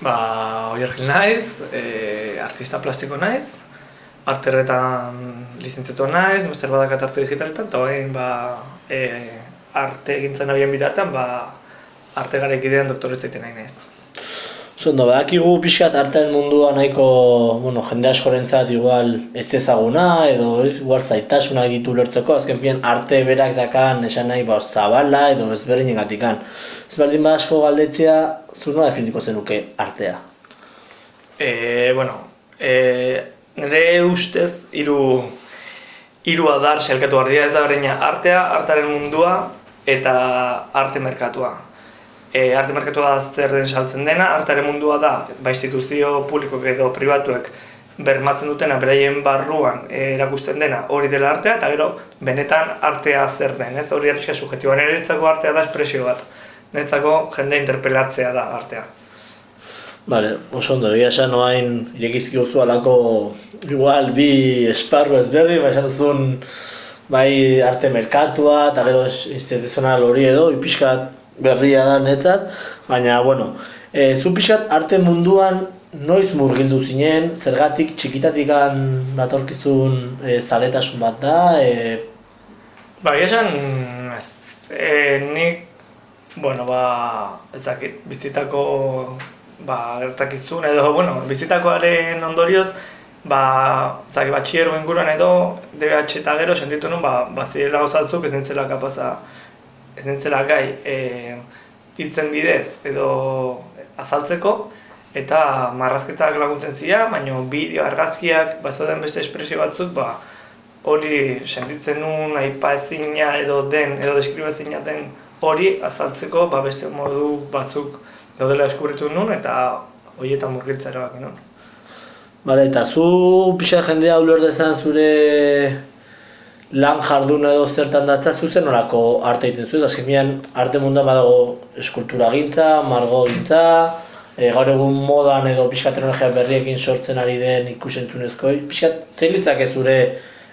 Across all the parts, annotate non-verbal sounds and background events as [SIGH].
Ba, oier naiz, e, artista plastiko naiz, arterretan lizentziatu naiz, master badakat arte digitaletan, eta horrein ba, e, arte egintzen abien bitartan, ba, arte garek idean doktoretzaiten nahi naiz. Zondo, badakigu pixkat artean mundua nahiko, bueno, jende askorentzat igual ez ezaguna, edo igual zaitasunak ditu lertzeko, azken fien arte berak dakan esan nahi ba, zabala edo ezberdinen gatikan. Ez baldin ba asko galdetzea, zur nola definitiko zenuke artea? E, bueno, e, nire ustez, hiru hiru adar selkatu ardia ez da berdina artea, artaren mundua eta arte merkatua. E, arte merkatua da den saltzen dena, artaren mundua da, ba instituzio publikoek edo pribatuek bermatzen dutena beraien barruan e, erakusten dena hori dela artea, eta gero benetan artea zer den, ez hori arriska subjetiboa. Niretzako artea da espresio bat, niretzako jende interpelatzea da artea. Vale, oso ondo, egia esan noain irekizki gozu alako igual bi esparru ezberdin, ba esan duzun bai arte merkatua eta gero instituzional hori edo, ipiskat berria da netzat, baina, bueno, e, zu pixkat arte munduan noiz murgildu zinen, zergatik txikitatikan datorkizun e, zaletasun bat da, e... Ba, esan, ez, e, nik, bueno, ba, ezakit, bizitako ba, gertakizun edo, bueno, bizitakoaren ondorioz, ba, zaki, batxiero inguruan edo, DBH eta gero, sentitu nun, ba, bazirela gozatzuk ez nintzela kapaza, ez nintzela gai, e, hitzen bidez edo azaltzeko, eta marrazketak laguntzen zira, baina bideo argazkiak, bazauden beste espresio batzuk, ba, hori sentitzen nun, aipa ezina edo den, edo deskriba ezina den hori azaltzeko, ba, beste modu batzuk daudela eskubritu nun eta horietan murgiltza erabaki nun. Bale, eta zu pixa jendea uler dezan zure lan jardun edo zertan datza zu zen orako arte egiten zu, azken arte munduan badago eskultura gintza, margo gintza, e, gaur egun modan edo pixka teknologia berriekin sortzen ari den ikusentzunezko, pixka zein litzak ez zure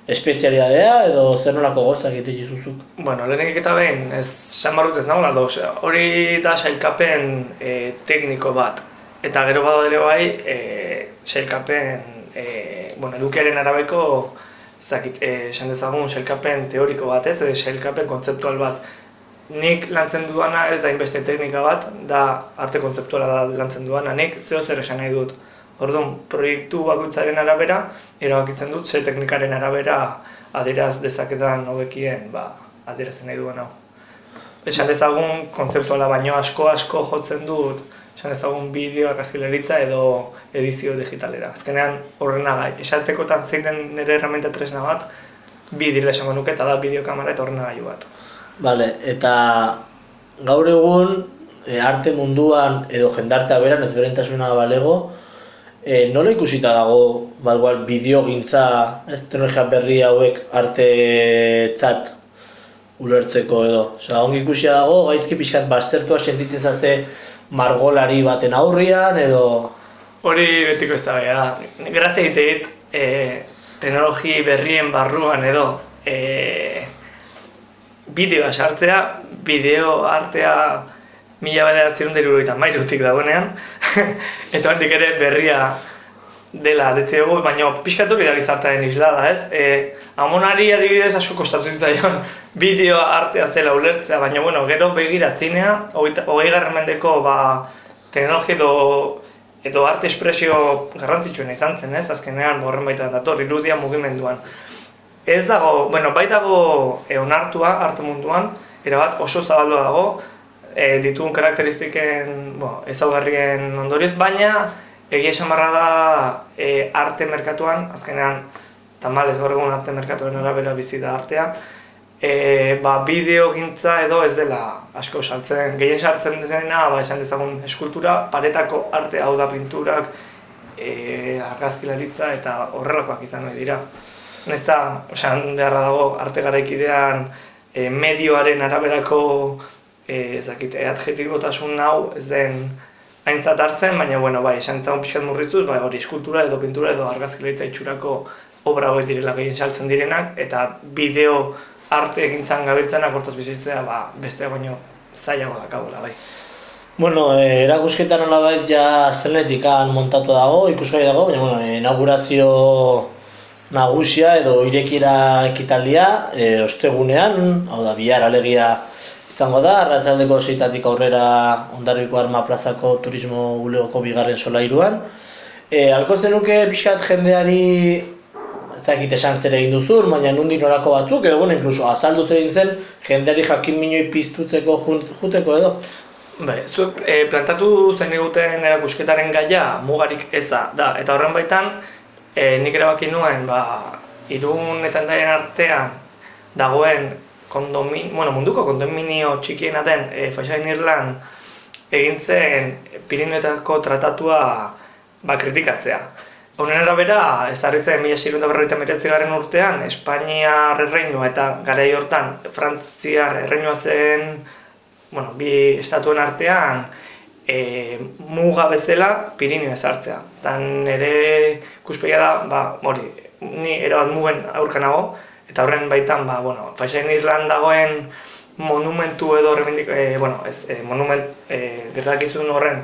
espezialidadea edo zer nolako gozak egite jizuzuk? Bueno, lehenik eta behin, ez san barrut ez nagoela, hori da sailkapen e, tekniko bat. Eta gero dele bai, e, sailkapen, e, bueno, edukiaren arabeko, zakit, esan dezagun, sailkapen teoriko bat ez, edo sailkapen kontzeptual bat. Nik lantzen duana ez da inbeste teknika bat, da arte kontzeptuala da lantzen duana, nik zeo zer esan nahi dut. Orduan, proiektu bakoitzaren arabera, erabakitzen dut, ze teknikaren arabera aderaz dezaketan hobekien ba, aderazen nahi duen hau. Esan dezagun, kontzeptuala baino asko asko jotzen dut, esan dezagun bideo, argazkileritza edo edizio digitalera. Azkenean horrena gai, esatekotan zein den nire herramienta tresna bat, bi direla esango nuke eta da bideokamera eta horrena gaiu bat. Vale, eta gaur egun, e, arte munduan edo jendartea beran ezberentasuna balego, E, nola ikusita dago, ba, igual, bideo gintza, ez teknologia berri hauek arte txat ulertzeko edo. Osa, ongi ikusia dago, gaizki pixkat baztertua sentitzen zazte margolari baten aurrian edo... Hori betiko ez da da. Grazia egite e, teknologi berrien barruan edo e, bideoa sartzea, bideo artea mila bederatzen eta mairutik dagoenean, [LAUGHS] eta hortik ere berria dela detze dugu, baina pixkatu da gizartaren isla da, ez? E, amonari adibidez asko kostatu zitzaion [LAUGHS] bideo artea zela ulertzea, baina bueno, gero begira zinea, hogei garren mendeko ba, teknologi edo, edo arte espresio garrantzitsuen izan zen, ez? Azkenean horren baita dator, irudia mugimenduan. Ez dago, bueno, bai dago e, onartua arte munduan, erabat oso zabaldua dago, e, dituen karakteristiken bo, ezaugarrien ondorioz, baina egia esan barra da e, arte merkatuan, azkenean tamal ez gaur egun arte merkatuan arabera bizi da artea, e, ba, bideo gintza edo ez dela asko saltzen, gehien sartzen dena, ba, esan dezagun eskultura, paretako arte hau da pinturak, e, argazkilaritza eta horrelakoak izan nahi dira. Nesta, osan beharra dago arte garaikidean e, medioaren araberako eh ezakit adjetibotasun hau ez den aintzat hartzen, baina bueno, bai, esan zaun pixkat murriztuz, bai, hori eskultura edo pintura edo argazkilaritza itxurako obra hori direla gehien saltzen direnak eta bideo arte egintzan gabiltzenak hortaz bizitzea, ba, beste baino zailago da bai. Bueno, eh, erakusketan nolabait ja zelenetik han montatu dago, ikusgai dago, baina bueno, inaugurazio nagusia edo irekiera ekitaldia e, ostegunean, hau da, bihar alegia izango da, arratzaldeko zeitatik aurrera ondarriko arma plazako turismo bulegoko bigarren solairuan. E, alko zenuke pixkat jendeari ez dakit esan zer egin duzur, baina nundik norako batzuk, edo bueno, inkluso azaldu zer egin zen, jendeari jakin minoi piztutzeko juteko edo. Bai, zuek e, plantatu zen eguten erakusketaren gaia mugarik eza da, eta horren baitan e, nik erabaki nuen, ba, irun eta endaien artean dagoen kondomin, bueno, munduko kondominio txikiena den e, Faxain Irlan egin zen Pirineoetako tratatua ba, kritikatzea. Honen arabera, ez harritzen mila sirunda berroita garen urtean, Espainiar erreinua eta garai hortan Frantziar erreinua zen bueno, bi estatuen artean e, muga bezala Pirinio ezartzea. Eta nire ikuspegia da, ba, hori, ni erabat mugen aurka nago, eta horren baitan, ba, bueno, Faixain Irlan dagoen monumentu edo remendik, e, bueno, ez, e, monument, e, gertakizun horren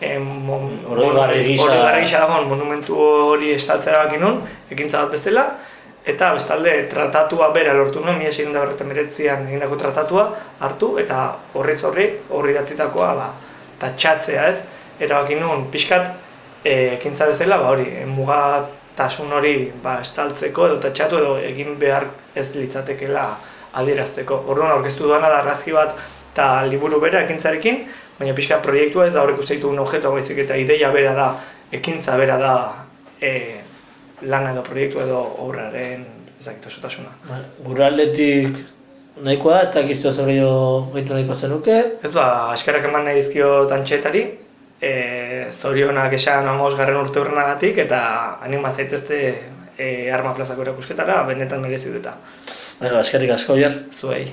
e, mon, Oroigarri gisa. dagoen monumentu hori estaltzera baki nun, ekintza bat bestela, eta bestalde tratatua bera lortu nuen, mila sirunda an egindako tratatua hartu, eta horriz horri, horri datzitakoa, ba, tatxatzea ez, erabaki nuen pixkat e, ekintza bezala, ba hori, e, mugatasun hori ba, estaltzeko edo tatxatu edo egin behar ez litzatekela adierazteko. Orduan aurkeztu duana da argazki bat eta liburu bera ekintzarekin, baina pixka proiektua ez da horrek uste ditu un objektu baizik eta ideia bera da, ekintza bera da e, lana edo proiektu edo obraren ezakit osotasuna. Ba, Gure aldetik nahikoa, ez dakizu zer gehiago gehitu nahiko zenuke. Ez ba, eskerrak eman nahi dizkio tantxetari, e, zorionak esan amos garren urte hurrenagatik eta anima zaitezte e, arma plazako erakusketara, benetan merezi dut eta Baina, eskerrik asko, Jer. zuei.